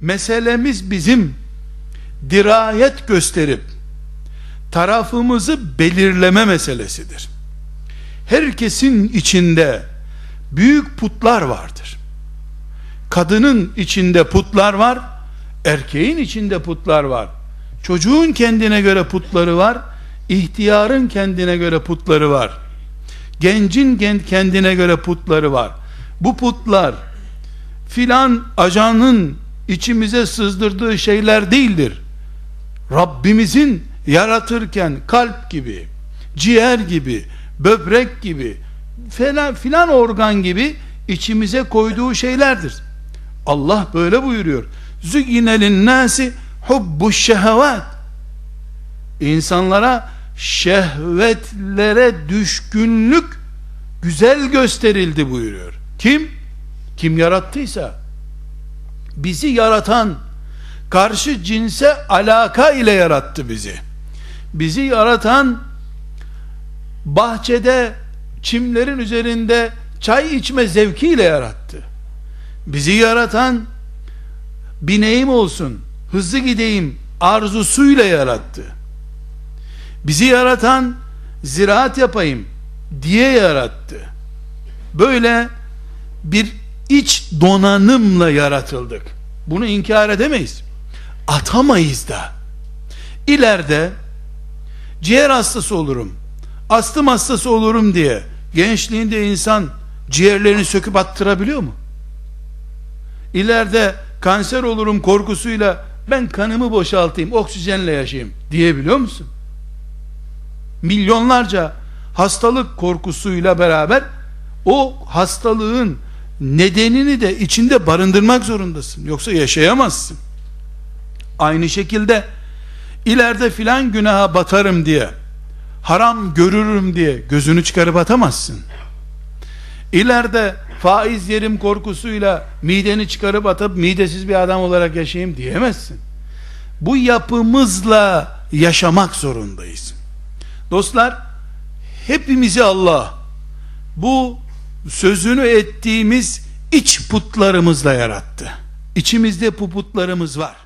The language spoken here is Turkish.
Meselemiz bizim dirayet gösterip tarafımızı belirleme meselesidir. Herkesin içinde büyük putlar vardır. Kadının içinde putlar var, erkeğin içinde putlar var. Çocuğun kendine göre putları var, ihtiyarın kendine göre putları var. Gencin kendine göre putları var. Bu putlar filan ajanın içimize sızdırdığı şeyler değildir. Rabbimizin yaratırken kalp gibi, ciğer gibi, böbrek gibi, filan, filan organ gibi içimize koyduğu şeylerdir. Allah böyle buyuruyor. Züyyine nasi hubbu şehevat. İnsanlara şehvetlere düşkünlük güzel gösterildi buyuruyor. Kim? Kim yarattıysa bizi yaratan karşı cinse alaka ile yarattı bizi. Bizi yaratan bahçede çimlerin üzerinde çay içme zevkiyle yarattı. Bizi yaratan bineyim olsun, hızlı gideyim arzusuyla yarattı. Bizi yaratan ziraat yapayım diye yarattı. Böyle bir iç donanımla yaratıldık. Bunu inkar edemeyiz. Atamayız da. İleride ciğer hastası olurum, astım hastası olurum diye gençliğinde insan ciğerlerini söküp attırabiliyor mu? İleride kanser olurum korkusuyla ben kanımı boşaltayım, oksijenle yaşayayım diyebiliyor musun? Milyonlarca hastalık korkusuyla beraber o hastalığın nedenini de içinde barındırmak zorundasın. Yoksa yaşayamazsın. Aynı şekilde ileride filan günaha batarım diye haram görürüm diye gözünü çıkarıp atamazsın. İleride faiz yerim korkusuyla mideni çıkarıp atıp midesiz bir adam olarak yaşayayım diyemezsin. Bu yapımızla yaşamak zorundayız. Dostlar hepimizi Allah bu sözünü ettiğimiz iç putlarımızla yarattı. İçimizde bu putlarımız var.